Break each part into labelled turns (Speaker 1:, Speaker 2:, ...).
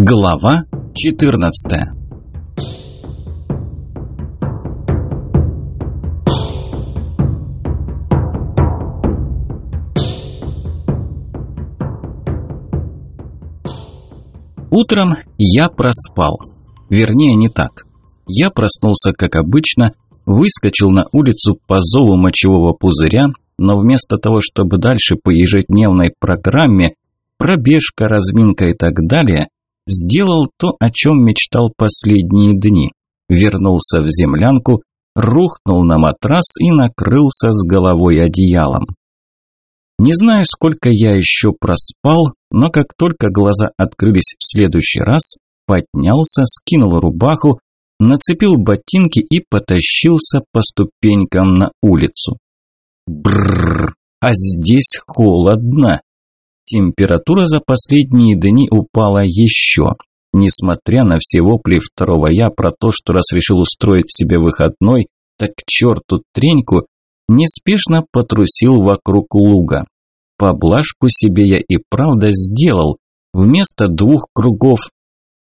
Speaker 1: Глава 14 Утром я проспал. Вернее, не так. Я проснулся, как обычно, выскочил на улицу по зову мочевого пузыря, но вместо того, чтобы дальше по ежедневной программе, пробежка, разминка и так далее, сделал то, о чем мечтал последние дни. Вернулся в землянку, рухнул на матрас и накрылся с головой одеялом. Не знаю, сколько я еще проспал, но как только глаза открылись в следующий раз, поднялся, скинул рубаху, нацепил ботинки и потащился по ступенькам на улицу. Бррр, а здесь холодно. Температура за последние дни упала еще. Несмотря на все вопли второго я про то, что раз решил устроить себе выходной, так к черту треньку, неспешно потрусил вокруг луга. Поблажку себе я и правда сделал. Вместо двух кругов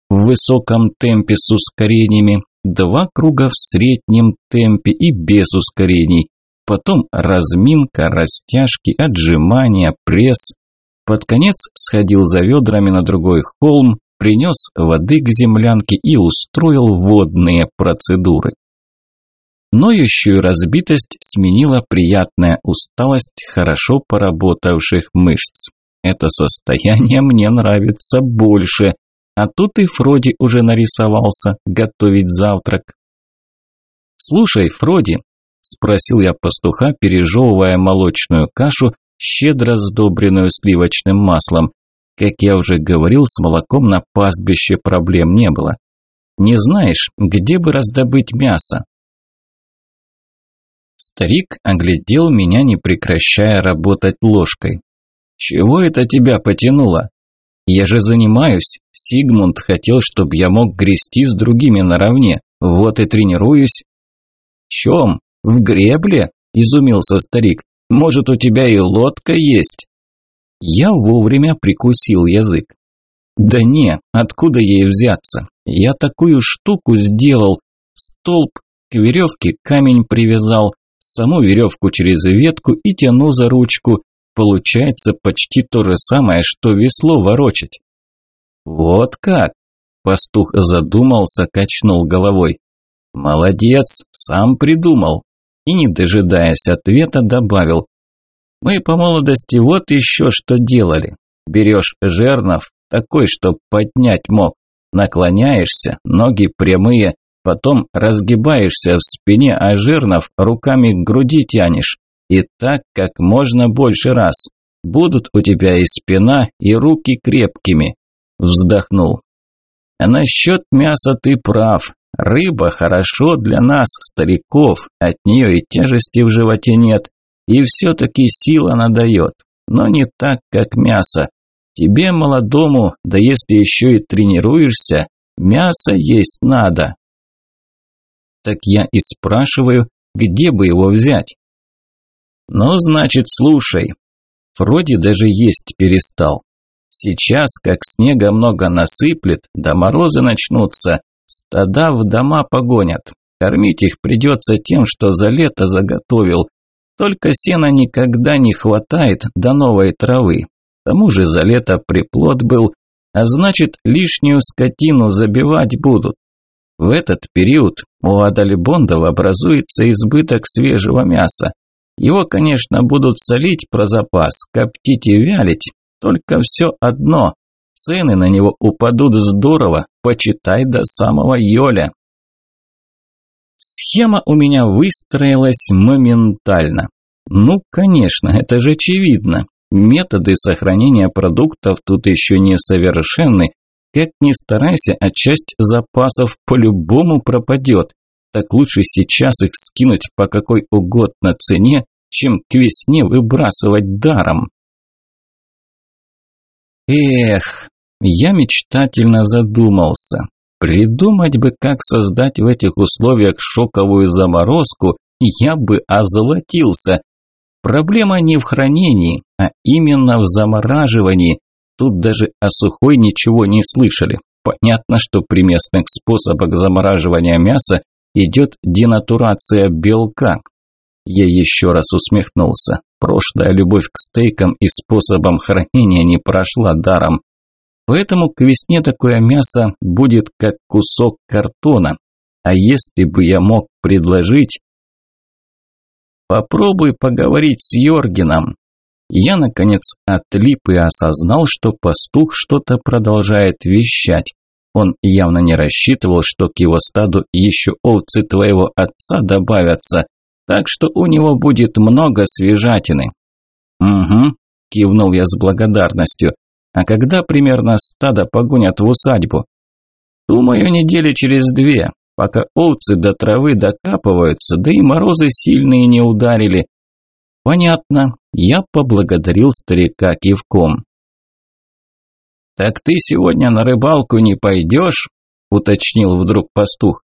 Speaker 1: в высоком темпе с ускорениями, два круга в среднем темпе и без ускорений. Потом разминка, растяжки, отжимания, пресс. Под конец сходил за ведрами на другой холм, принес воды к землянке и устроил водные процедуры. Ноющую разбитость сменила приятная усталость хорошо поработавших мышц. Это состояние мне нравится больше. А тут и Фроди уже нарисовался готовить завтрак. «Слушай, Фроди», – спросил я пастуха, пережевывая молочную кашу, щедро сдобренную сливочным маслом. Как я уже говорил, с молоком на пастбище проблем не было. «Не знаешь, где бы раздобыть мясо?» Старик оглядел меня, не прекращая работать ложкой. «Чего это тебя потянуло?» «Я же занимаюсь. Сигмунд хотел, чтобы я мог грести с другими наравне. Вот и тренируюсь». «Чем? В гребле?» – изумился старик. «Может, у тебя и лодка есть?» Я вовремя прикусил язык. «Да не, откуда ей взяться? Я такую штуку сделал. Столб к веревке камень привязал, саму веревку через ветку и тяну за ручку. Получается почти то же самое, что весло ворочать. Вот как? Пастух задумался, качнул головой. Молодец, сам придумал. И не дожидаясь ответа, добавил. Мы по молодости вот еще что делали. Берешь жернов, такой, что поднять мог. Наклоняешься, ноги прямые, Потом разгибаешься в спине, а жирнов руками к груди тянешь. И так как можно больше раз. Будут у тебя и спина, и руки крепкими. Вздохнул. А насчет мяса ты прав. Рыба хорошо для нас, стариков. От нее и тяжести в животе нет. И все-таки сила надает. Но не так, как мясо. Тебе, молодому, да если еще и тренируешься, мясо есть надо. Так я и спрашиваю, где бы его взять? Ну, значит, слушай. Вроде даже есть перестал. Сейчас, как снега много насыплет, да морозы начнутся, стада в дома погонят. Кормить их придется тем, что за лето заготовил. Только сена никогда не хватает до новой травы. К тому же за лето приплод был, а значит лишнюю скотину забивать будут. В этот период у Адальбондов образуется избыток свежего мяса. Его, конечно, будут солить про запас, коптить и вялить, только все одно – цены на него упадут здорово, почитай до самого Йоля. Схема у меня выстроилась моментально. Ну, конечно, это же очевидно. Методы сохранения продуктов тут еще не совершенны, как ни старайся, а часть запасов по-любому пропадет. Так лучше сейчас их скинуть по какой угодно цене, чем к весне выбрасывать даром. Эх, я мечтательно задумался. Придумать бы, как создать в этих условиях шоковую заморозку, я бы озолотился. Проблема не в хранении, а именно в замораживании. Тут даже о сухой ничего не слышали. Понятно, что при местных способах замораживания мяса идет денатурация белка. Я еще раз усмехнулся. Прошлая любовь к стейкам и способам хранения не прошла даром. Поэтому к весне такое мясо будет как кусок картона. А если бы я мог предложить... Попробуй поговорить с Йоргеном. Я, наконец, отлип и осознал, что пастух что-то продолжает вещать. Он явно не рассчитывал, что к его стаду еще овцы твоего отца добавятся, так что у него будет много свежатины. «Угу», – кивнул я с благодарностью. «А когда примерно стадо погонят в усадьбу?» «Думаю, недели через две, пока овцы до травы докапываются, да и морозы сильные не ударили». «Понятно», – я поблагодарил старика кивком. «Так ты сегодня на рыбалку не пойдешь?» – уточнил вдруг пастух.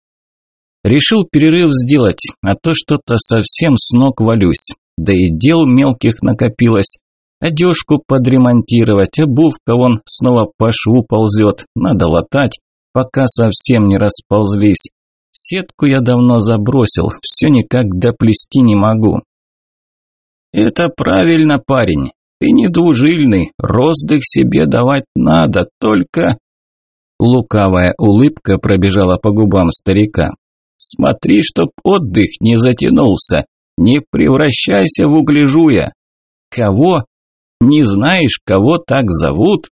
Speaker 1: Решил перерыв сделать, а то что-то совсем с ног валюсь. Да и дел мелких накопилось. Одежку подремонтировать, обувка вон снова по шву ползет. Надо латать, пока совсем не расползлись. Сетку я давно забросил, все никак доплести не могу. Это правильно, парень. Ты не двужильный, роздых себе давать надо, только... Лукавая улыбка пробежала по губам старика. Смотри, чтоб отдых не затянулся. Не превращайся в углежуя. Кого? Не знаешь, кого так зовут?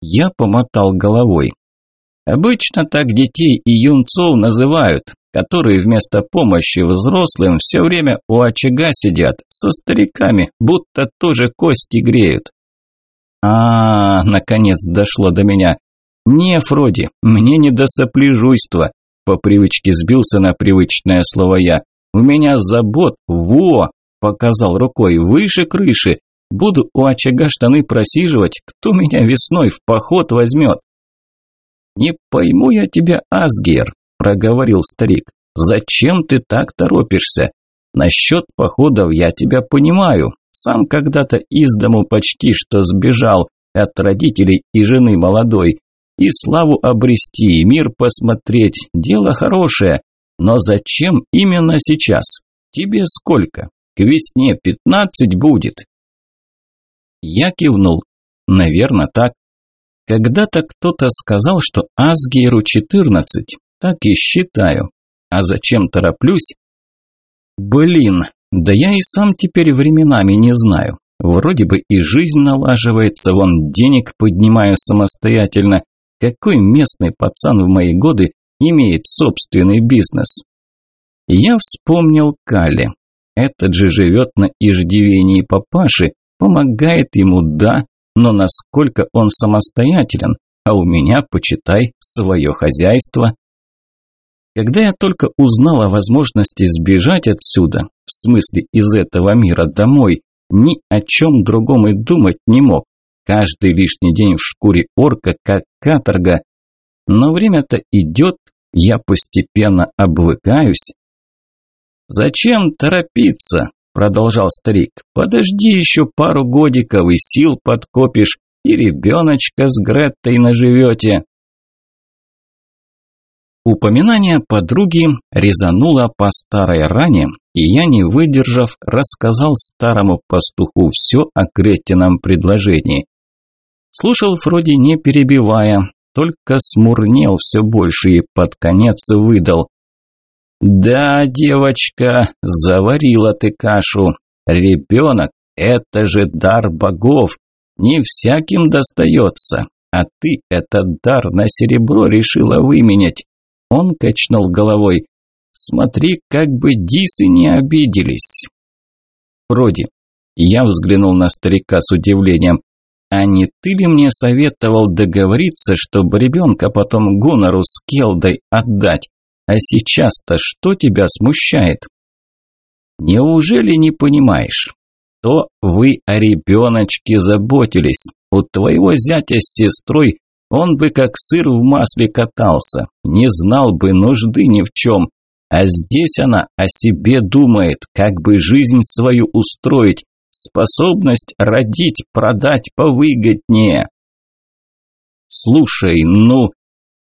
Speaker 1: Я помотал головой. Обычно так детей и юнцов называют, которые вместо помощи взрослым все время у очага сидят, со стариками, будто тоже кости греют. А, -а, -а наконец дошло до меня. Не, Фроди, мне не до сопляжуйства. По привычке сбился на привычное слово я. «У меня забот, во!» – показал рукой, «выше крыши. Буду у очага штаны просиживать, кто меня весной в поход возьмет?» «Не пойму я тебя, Асгер», – проговорил старик. «Зачем ты так торопишься? Насчет походов я тебя понимаю. Сам когда-то из дому почти что сбежал от родителей и жены молодой. И славу обрести, и мир посмотреть – дело хорошее. Но зачем именно сейчас? Тебе сколько? К весне пятнадцать будет. Я кивнул. Наверное, так. Когда-то кто-то сказал, что Асгейру четырнадцать. Так и считаю. А зачем тороплюсь? Блин, да я и сам теперь временами не знаю. Вроде бы и жизнь налаживается, вон денег поднимаю самостоятельно, какой местный пацан в мои годы имеет собственный бизнес? Я вспомнил Кали. Этот же живет на иждивении папаши, помогает ему, да, но насколько он самостоятелен, а у меня, почитай, свое хозяйство. Когда я только узнал о возможности сбежать отсюда, в смысле из этого мира домой, ни о чем другом и думать не мог. Каждый лишний день в шкуре орка как каторга. Но время-то идет, я постепенно обвыкаюсь. «Зачем торопиться?» – продолжал старик. «Подожди еще пару годиков и сил подкопишь, и ребеночка с Греттой наживете». Упоминание подруги резануло по старой ране, и я, не выдержав, рассказал старому пастуху все о Греттином предложении. Слушал Фроди не перебивая, только смурнел все больше и под конец выдал. «Да, девочка, заварила ты кашу. Ребенок – это же дар богов, не всяким достается, а ты этот дар на серебро решила выменять». Он качнул головой. «Смотри, как бы дисы не обиделись». «Фроди». Я взглянул на старика с удивлением. А не ты ли мне советовал договориться, чтобы ребенка потом Гонору с Келдой отдать? А сейчас-то что тебя смущает? Неужели не понимаешь? То вы о ребеночке заботились. У твоего зятя с сестрой он бы как сыр в масле катался, не знал бы нужды ни в чем. А здесь она о себе думает, как бы жизнь свою устроить, Способность родить, продать повыгоднее. Слушай, ну,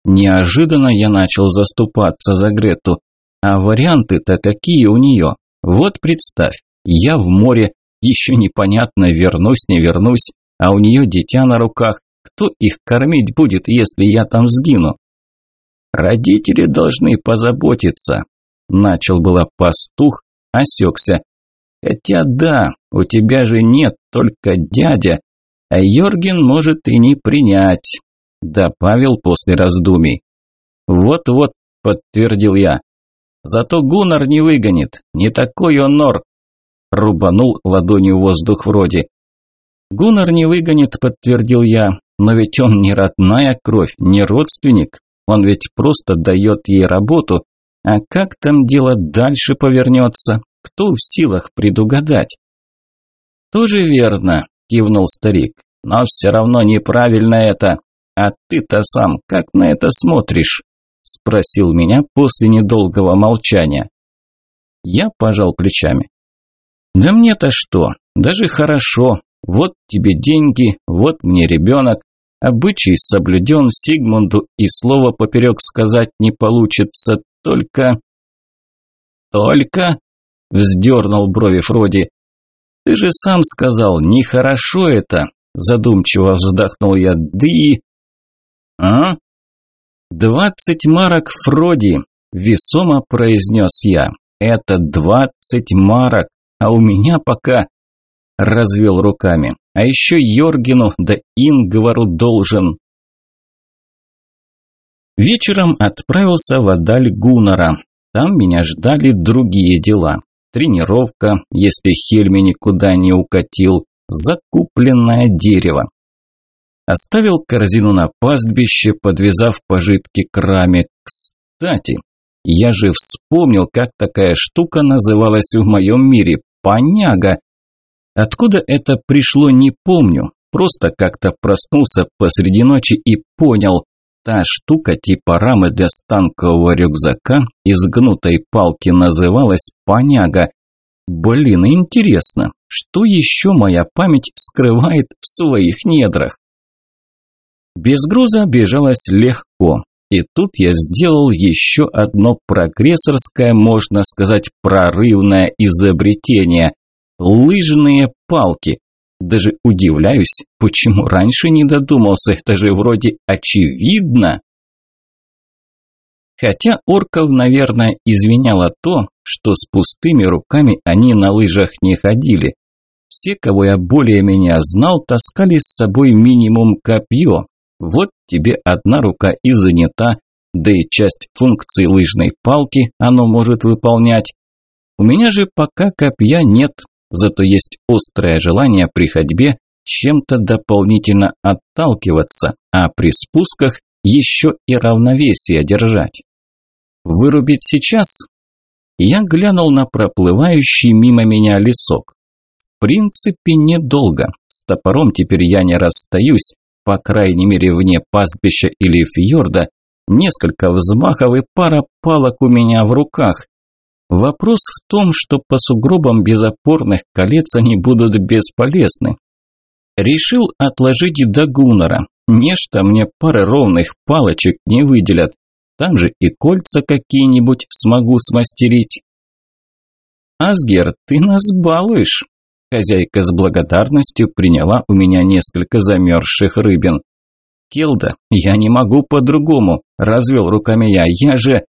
Speaker 1: Неожиданно я начал заступаться за Грету. А варианты-то какие у нее? Вот представь, я в море, еще непонятно, вернусь, не вернусь, а у нее дитя на руках. Кто их кормить будет, если я там сгину? Родители должны позаботиться. Начал было пастух, осекся. Хотя да, у тебя же нет, только дядя, а Йорген может и не принять, добавил после раздумий. Вот-вот, подтвердил я. Зато Гуннар не выгонит, не такой он нор. Рубанул ладонью воздух вроде. Гуннар не выгонит, подтвердил я, но ведь он не родная кровь, не родственник. Он ведь просто дает ей работу. А как там дело дальше повернется? Кто в силах предугадать? Тоже верно, кивнул старик. Но все равно неправильно это. А ты-то сам как на это смотришь? Спросил меня после недолгого молчания. Я пожал плечами. Да мне-то что? Даже хорошо. Вот тебе деньги, вот мне ребенок. Обычай соблюден Сигмунду, и слова поперек сказать не получится, только... Только? Вздернул брови Фроди. Ты же сам сказал, нехорошо это. Задумчиво вздохнул я, да и... А? «Двадцать марок, Фроди!» – весомо произнес я. «Это двадцать марок, а у меня пока...» Развел руками. «А еще Йоргену да Ингвару должен...» Вечером отправился в Адаль Гуннера. Там меня ждали другие дела. Тренировка, если Хельми никуда не укатил, закупленное дерево. Оставил корзину на пастбище, подвязав пожитки к раме. Кстати, я же вспомнил, как такая штука называлась в моем мире – поняга. Откуда это пришло, не помню. Просто как-то проснулся посреди ночи и понял. Та штука типа рамы для станкового рюкзака из гнутой палки называлась поняга. Блин, интересно, что еще моя память скрывает в своих недрах? Без груза бежалось легко. И тут я сделал еще одно прогрессорское, можно сказать, прорывное изобретение – лыжные палки. Даже удивляюсь, почему раньше не додумался, это же вроде очевидно. Хотя орков, наверное, извиняло то, что с пустыми руками они на лыжах не ходили. Все, кого я более-менее знал, таскали с собой минимум копье, вот тебе одна рука и занята, да и часть функций лыжной палки оно может выполнять. У меня же пока копья нет, зато есть острое желание при ходьбе чем-то дополнительно отталкиваться, а при спусках еще и равновесие держать. Вырубить сейчас? Я глянул на проплывающий мимо меня лесок. В принципе, недолго. С топором теперь я не расстаюсь, по крайней мере вне пастбища или фьорда, несколько взмахов и пара палок у меня в руках. Вопрос в том, что по сугробам без опорных колец они будут бесполезны. Решил отложить до Гуннера. Нечто мне пары ровных палочек не выделят. Там же и кольца какие-нибудь смогу смастерить. «Асгер, ты нас балуешь!» Хозяйка с благодарностью приняла у меня несколько замерзших рыбин. «Келда, я не могу по-другому», – развел руками я, я же…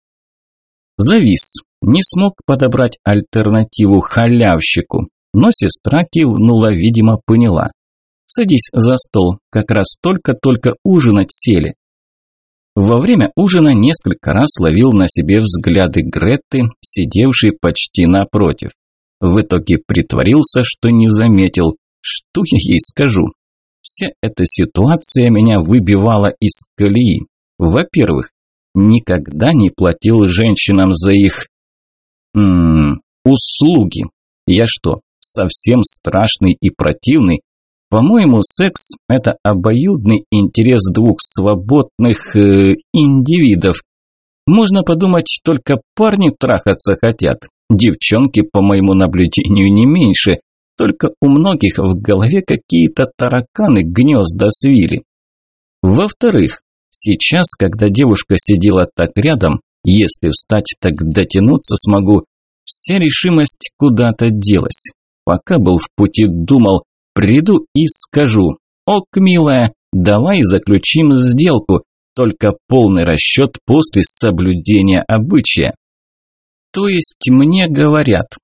Speaker 1: Завис, не смог подобрать альтернативу халявщику, но сестра кивнула, видимо, поняла. «Садись за стол, как раз только-только ужинать сели». Во время ужина несколько раз ловил на себе взгляды Гретты, сидевшей почти напротив. В итоге притворился, что не заметил. Что я ей скажу? Вся эта ситуация меня выбивала из колеи. Во-первых, никогда не платил женщинам за их... М -м, услуги. Я что, совсем страшный и противный? По-моему, секс – это обоюдный интерес двух свободных э, индивидов. Можно подумать, только парни трахаться хотят, Девчонки, по моему наблюдению, не меньше, только у многих в голове какие-то тараканы гнезда свили. Во-вторых, Сейчас, когда девушка сидела так рядом, если встать, так дотянуться смогу, вся решимость куда-то делась. Пока был в пути, думал, приду и скажу, «Ок, милая, давай заключим сделку, только полный расчет после соблюдения обычая». То есть мне говорят,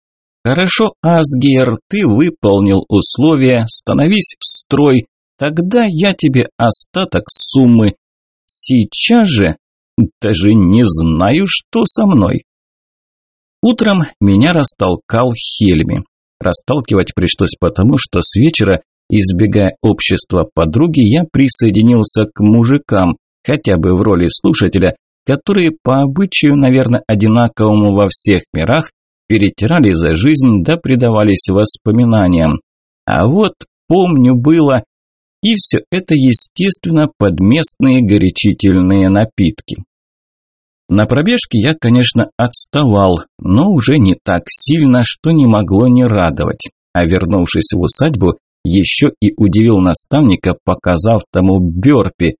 Speaker 1: «Хорошо, Асгер, ты выполнил условия, становись в строй, тогда я тебе остаток суммы. Сейчас же даже не знаю, что со мной». Утром меня растолкал Хельми. Расталкивать пришлось потому, что с вечера, избегая общества подруги, я присоединился к мужикам, хотя бы в роли слушателя, которые по обычаю, наверное, одинаковому во всех мирах, перетирали за жизнь да предавались воспоминаниям. А вот помню было, и все это, естественно, под местные горячительные напитки. На пробежке я, конечно, отставал, но уже не так сильно, что не могло не радовать. А вернувшись в усадьбу, еще и удивил наставника, показав тому бёрпи.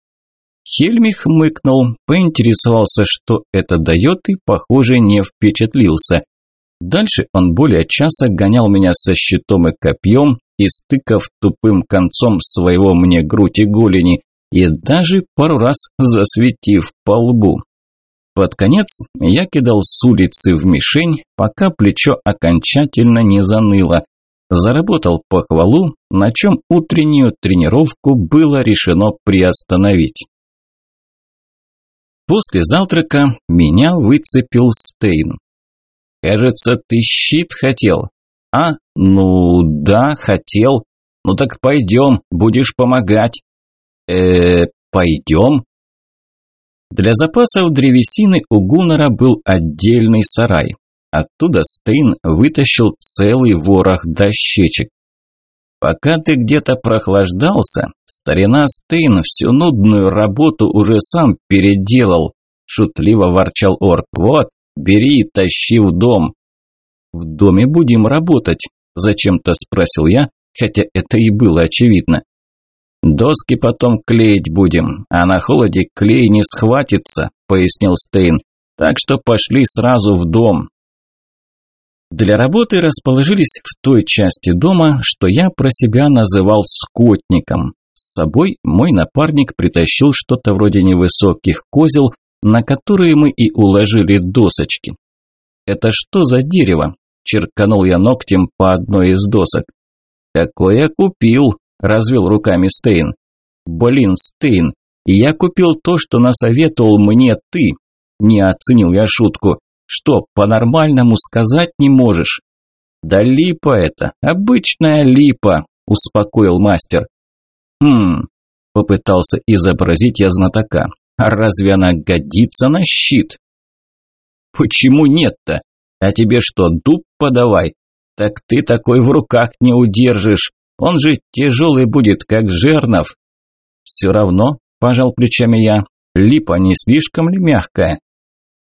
Speaker 1: Хельми хмыкнул, поинтересовался, что это дает, и, похоже, не впечатлился. Дальше он более часа гонял меня со щитом и копьем, истыкав тупым концом своего мне грудь и голени, и даже пару раз засветив по лбу. Под конец я кидал с улицы в мишень, пока плечо окончательно не заныло. Заработал похвалу, на чем утреннюю тренировку было решено приостановить. После завтрака меня выцепил Стейн. «Кажется, ты щит хотел». «А? Ну, да, хотел. Ну так пойдем, будешь помогать». «Э, пойдем?» Для запасов древесины у Гуннера был отдельный сарай. Оттуда Стейн вытащил целый ворох дощечек. Пока ты где-то прохлаждался, старина Стейн всю нудную работу уже сам переделал, шутливо ворчал орк. Вот, Бери и тащи в дом. В доме будем работать, зачем-то спросил я, хотя это и было очевидно. Доски потом клеить будем, а на холоде клей не схватится, пояснил Стейн. Так что пошли сразу в дом. Для работы расположились в той части дома, что я про себя называл скотником. С собой мой напарник притащил что-то вроде невысоких козел, на которые мы и уложили досочки. «Это что за дерево?» – черканул я ногтем по одной из досок. «Какое купил?» – развел руками Стейн. «Блин, Стейн, я купил то, что насоветовал мне ты!» Не оценил я шутку. «Что, по-нормальному сказать не можешь?» «Да липа это, обычная липа», – успокоил мастер. «Хм», – попытался изобразить я знатока. А разве она годится на щит? Почему нет-то? А тебе что, дуб подавай? Так ты такой в руках не удержишь. Он же тяжелый будет, как жернов. Все равно, пожал плечами я, липа не слишком ли мягкая?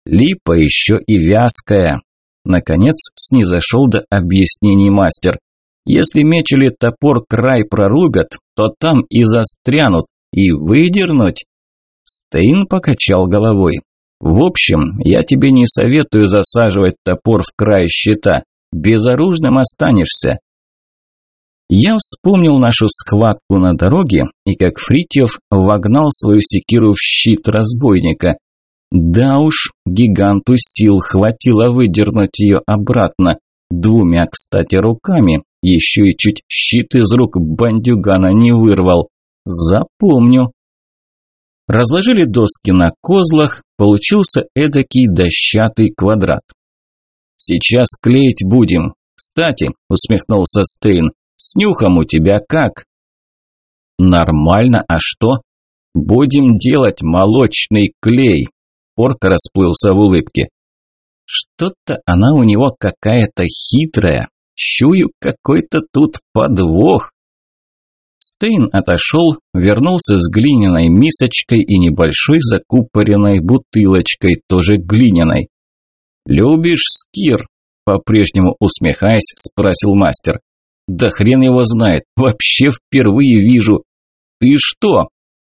Speaker 1: Липа еще и вязкая. Наконец снизошел до объяснений мастер. Если меч или топор край прорубят, то там и застрянут, и выдернуть Стейн покачал головой. «В общем, я тебе не советую засаживать топор в край щита. Безоружным останешься». Я вспомнил нашу схватку на дороге и как Фритьев вогнал свою секиру в щит разбойника. Да уж, гиганту сил хватило выдернуть ее обратно. Двумя, кстати, руками. Еще и чуть щит из рук бандюгана не вырвал. Запомню. Разложили доски на козлах, получился эдакий дощатый квадрат. «Сейчас клеить будем. Кстати», – усмехнулся Стейн, – «с нюхом у тебя как?» «Нормально, а что?» «Будем делать молочный клей», – Орк расплылся в улыбке. «Что-то она у него какая-то хитрая. Чую какой-то тут подвох». Стейн отошел, вернулся с глиняной мисочкой и небольшой закупоренной бутылочкой, тоже глиняной. «Любишь скир?» – по-прежнему усмехаясь, спросил мастер. «Да хрен его знает, вообще впервые вижу». «Ты что?»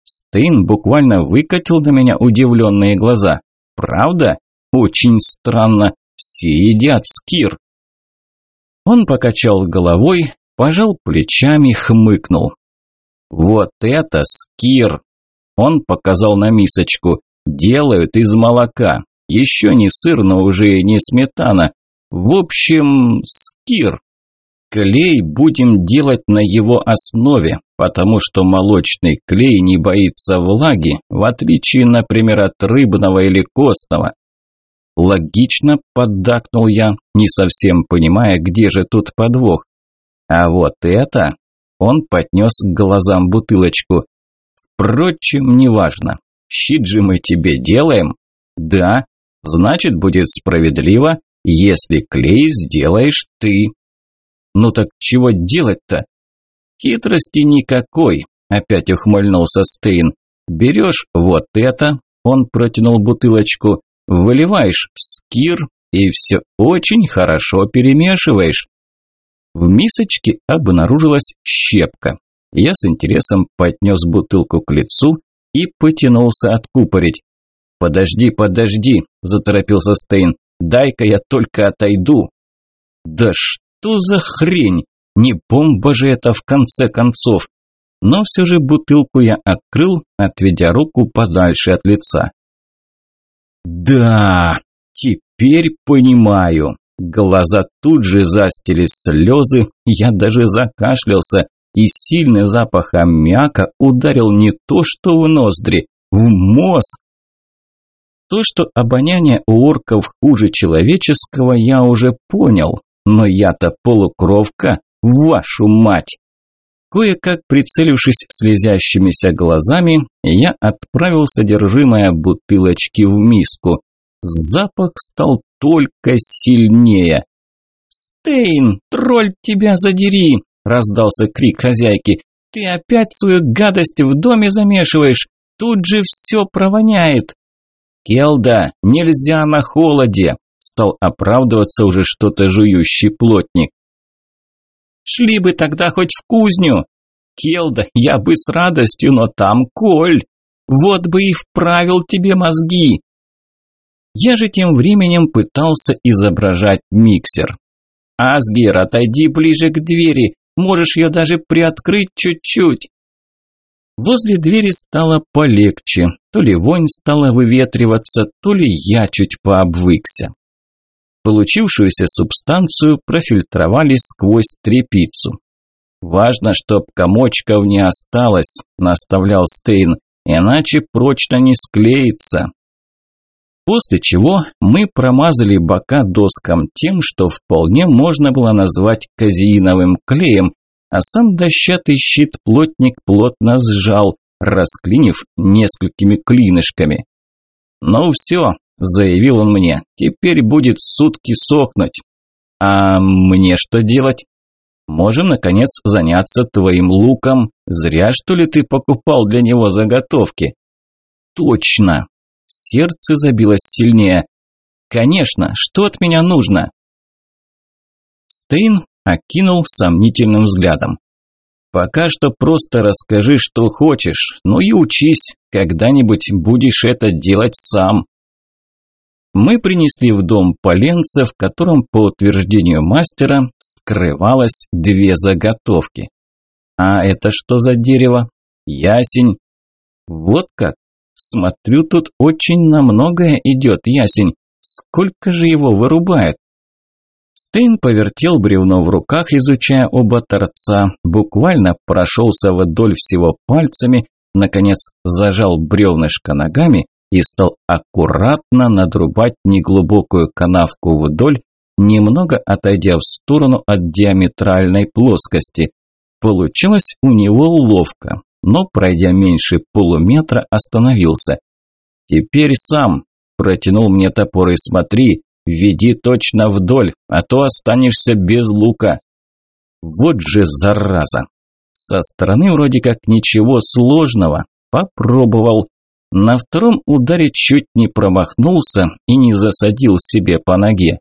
Speaker 1: Стейн буквально выкатил на меня удивленные глаза. Правда? Очень странно. Все едят скир. Он покачал головой, пожал плечами, хмыкнул. Вот это скир! Он показал на мисочку. Делают из молока. Еще не сыр, но уже не сметана. В общем, скир. Клей будем делать на его основе, потому что молочный клей не боится влаги, в отличие, например, от рыбного или костного. Логично поддакнул я, не совсем понимая, где же тут подвох. А вот это... Он поднес к глазам бутылочку. Впрочем, неважно. Щит же мы тебе делаем? Да. Значит, будет справедливо, если клей сделаешь ты. Ну так чего делать-то? Хитрости никакой, опять ухмыльнулся Стейн. Берешь вот это, он протянул бутылочку, выливаешь в скир и все очень хорошо перемешиваешь. В мисочке обнаружилась щепка. Я с интересом поднес бутылку к лицу и потянулся откупорить. «Подожди, подожди», – заторопился Стейн. «Дай-ка я только отойду». «Да что за хрень? Не бомба же это в конце концов!» Но все же бутылку я открыл, отведя руку подальше от лица. «Да, теперь понимаю». Глаза тут же застили слезы, я даже закашлялся, и сильный запах аммиака ударил не то что в ноздри, в мозг. То, что обоняние у орков хуже человеческого, я уже понял, но я-то полукровка, вашу мать! Кое-как прицелившись слезящимися глазами, я отправил содержимое бутылочки в миску. Запах стал только сильнее. «Стейн, тролль тебя задери!» – раздался крик хозяйки. «Ты опять свою гадость в доме замешиваешь! Тут же все провоняет!» «Келда, нельзя на холоде!» – стал оправдываться уже что-то жующий плотник. «Шли бы тогда хоть в кузню!» «Келда, я бы с радостью, но там Коль! Вот бы и вправил тебе мозги!» Я же тем временем пытался изображать миксер. «Асгир, отойди ближе к двери, можешь ее даже приоткрыть чуть-чуть». Возле двери стало полегче, то ли вонь стала выветриваться, то ли я чуть пообвыкся. Получившуюся субстанцию профильтровали сквозь трепицу. «Важно, чтоб комочков не осталось», – наставлял Стейн, – «иначе прочно не склеится». После чего мы промазали бока доскам тем, что вполне можно было назвать казеиновым клеем, а сам дощатый щит плотник плотно сжал, расклинив несколькими клинышками. «Ну все», – заявил он мне, – «теперь будет сутки сохнуть». «А мне что делать?» «Можем, наконец, заняться твоим луком. Зря, что ли, ты покупал для него заготовки?» «Точно!» Сердце забилось сильнее. «Конечно, что от меня нужно?» Стейн окинул сомнительным взглядом. «Пока что просто расскажи, что хочешь, ну и учись, когда-нибудь будешь это делать сам». Мы принесли в дом поленца, в котором, по утверждению мастера, скрывалось две заготовки. «А это что за дерево?» «Ясень». «Вот как? Смотрю, тут очень на многое идет ясень. Сколько же его вырубают? Стейн повертел бревно в руках, изучая оба торца, буквально прошелся вдоль всего пальцами, наконец зажал бревнышко ногами и стал аккуратно надрубать неглубокую канавку вдоль, немного отойдя в сторону от диаметральной плоскости. Получилось у него ловко, но, пройдя меньше полуметра, остановился. «Теперь сам!» – протянул мне топор и смотри, веди точно вдоль, а то останешься без лука. Вот же зараза! Со стороны вроде как ничего сложного. Попробовал. На втором ударе чуть не промахнулся и не засадил себе по ноге.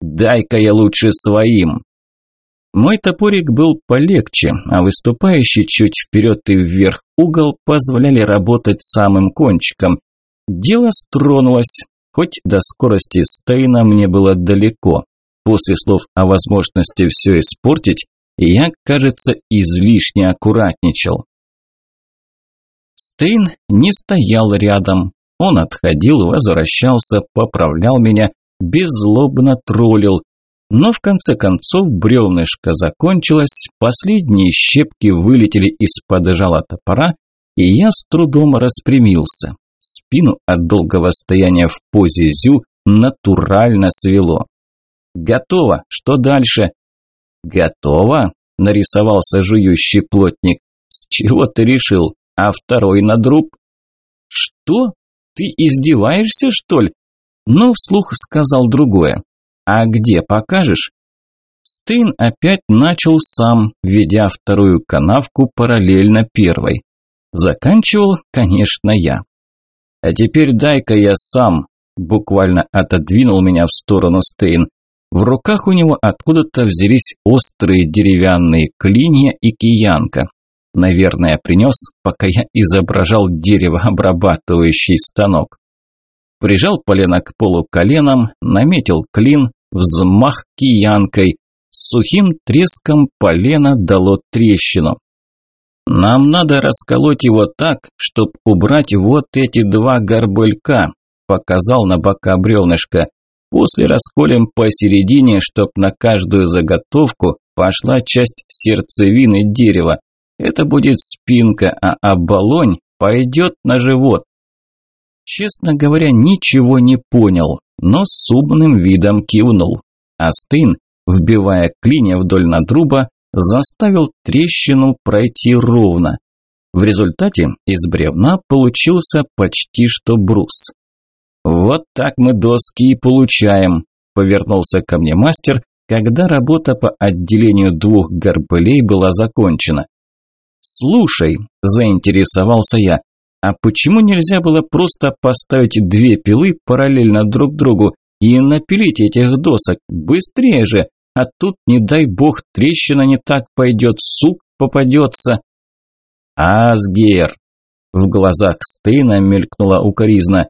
Speaker 1: «Дай-ка я лучше своим!» Мой топорик был полегче, а выступающий чуть вперед и вверх угол позволяли работать самым кончиком. Дело стронулось, хоть до скорости Стейна мне было далеко. После слов о возможности все испортить, я, кажется, излишне аккуратничал. Стейн не стоял рядом. Он отходил, возвращался, поправлял меня, беззлобно троллил. Но в конце концов бревнышко закончилось, последние щепки вылетели из-под жала топора, и я с трудом распрямился. Спину от долгого стояния в позе зю натурально свело. «Готово! Что дальше?» «Готово?» – нарисовался жующий плотник. «С чего ты решил? А второй надруб?» «Что? Ты издеваешься, что ли?» Но вслух сказал другое. «А где покажешь?» Стейн опять начал сам, ведя вторую канавку параллельно первой. Заканчивал, конечно, я. «А теперь дай-ка я сам», – буквально отодвинул меня в сторону Стейн. В руках у него откуда-то взялись острые деревянные клинья и киянка. Наверное, принес, пока я изображал деревообрабатывающий станок. Прижал полено к полу коленом, наметил клин, взмах киянкой. Сухим треском полено дало трещину. «Нам надо расколоть его так, чтобы убрать вот эти два горбылька», показал на бока бревнышко. После расколем посередине, чтоб на каждую заготовку пошла часть сердцевины дерева. Это будет спинка, а оболонь пойдет на живот. Честно говоря, ничего не понял, но с умным видом кивнул. Астын, вбивая клинья вдоль надруба, заставил трещину пройти ровно. В результате из бревна получился почти что брус. «Вот так мы доски и получаем», – повернулся ко мне мастер, когда работа по отделению двух горбылей была закончена. «Слушай», – заинтересовался я, – «а почему нельзя было просто поставить две пилы параллельно друг другу и напилить этих досок? Быстрее же, а тут, не дай бог, трещина не так пойдет, сук попадется». «Асгер!» – в глазах Стейна мелькнула укоризна.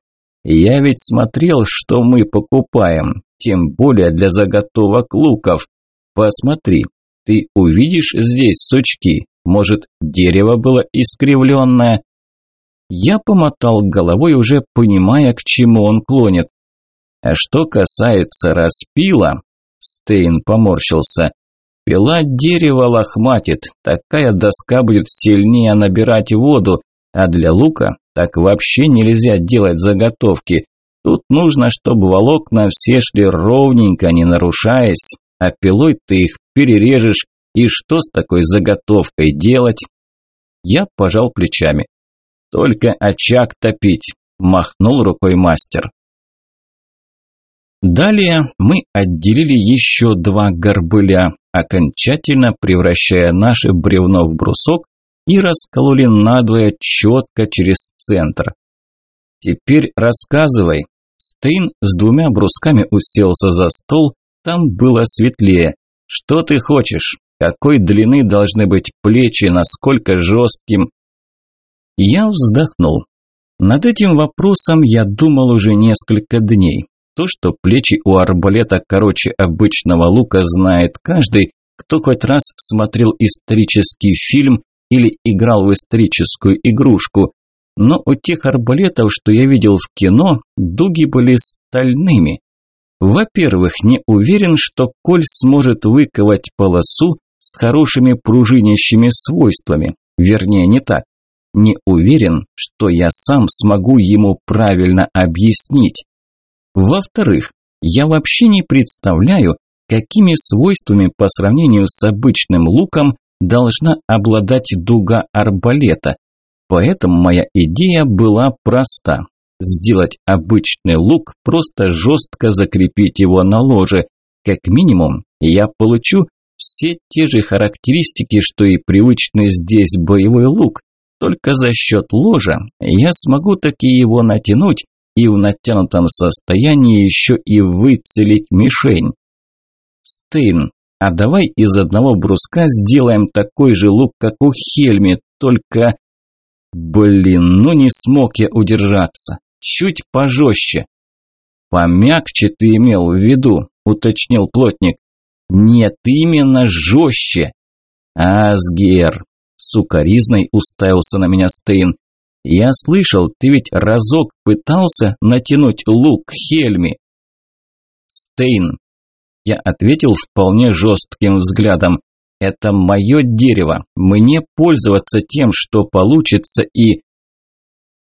Speaker 1: Я ведь смотрел, что мы покупаем, тем более для заготовок луков. Посмотри, ты увидишь здесь сучки? Может, дерево было искривленное? Я помотал головой, уже понимая, к чему он клонит. А что касается распила, Стейн поморщился. Пила дерево лохматит, такая доска будет сильнее набирать воду, а для лука так вообще нельзя делать заготовки. Тут нужно, чтобы волокна все шли ровненько, не нарушаясь, а пилой ты их перережешь. И что с такой заготовкой делать? Я пожал плечами. Только очаг топить, махнул рукой мастер. Далее мы отделили еще два горбыля, окончательно превращая наше бревно в брусок и раскололи надвое четко через центр. «Теперь рассказывай». Стейн с двумя брусками уселся за стол, там было светлее. «Что ты хочешь? Какой длины должны быть плечи, насколько жестким?» Я вздохнул. Над этим вопросом я думал уже несколько дней. То, что плечи у арбалета короче обычного лука, знает каждый, кто хоть раз смотрел исторический фильм или играл в историческую игрушку. Но у тех арбалетов, что я видел в кино, дуги были стальными. Во-первых, не уверен, что Коль сможет выковать полосу с хорошими пружинящими свойствами. Вернее, не так. Не уверен, что я сам смогу ему правильно объяснить. Во-вторых, я вообще не представляю, какими свойствами по сравнению с обычным луком должна обладать дуга арбалета. Поэтому моя идея была проста. Сделать обычный лук, просто жестко закрепить его на ложе. Как минимум, я получу все те же характеристики, что и привычный здесь боевой лук. Только за счет ложа я смогу таки его натянуть и в натянутом состоянии еще и выцелить мишень. Стейн, А давай из одного бруска сделаем такой же лук, как у Хельми, только... Блин, ну не смог я удержаться. Чуть пожестче. Помягче ты имел в виду, уточнил плотник. Нет, именно жестче. Асгер, сукаризной уставился на меня Стейн. Я слышал, ты ведь разок пытался натянуть лук Хельми. Стейн. Я ответил вполне жестким взглядом. Это мое дерево. Мне пользоваться тем, что получится и...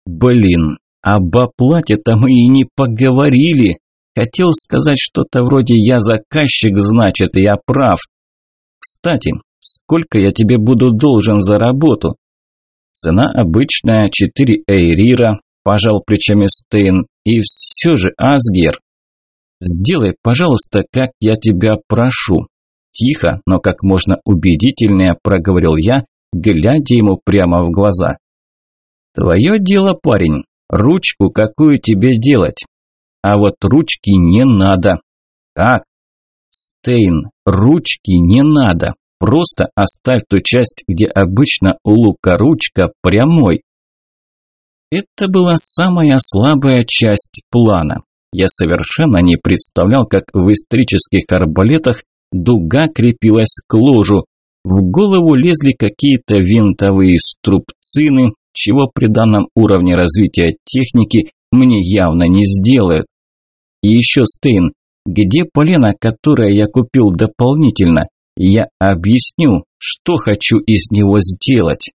Speaker 1: Блин, об оплате-то мы и не поговорили. Хотел сказать что-то вроде «я заказчик, значит, я прав». Кстати, сколько я тебе буду должен за работу? Цена обычная, 4 эйрира, пожал плечами Стейн. И все же, Асгер, сделай, пожалуйста, как я тебя прошу. Тихо, но как можно убедительнее проговорил я, глядя ему прямо в глаза. Твое дело, парень, ручку какую тебе делать? А вот ручки не надо. Как? Стейн, ручки не надо. Просто оставь ту часть, где обычно у лука ручка, прямой. Это была самая слабая часть плана. Я совершенно не представлял, как в исторических арбалетах дуга крепилась к ложу. В голову лезли какие-то винтовые струбцины, чего при данном уровне развития техники мне явно не сделают. И еще Стейн, где полено, которое я купил дополнительно? Я объясню, что хочу из него сделать.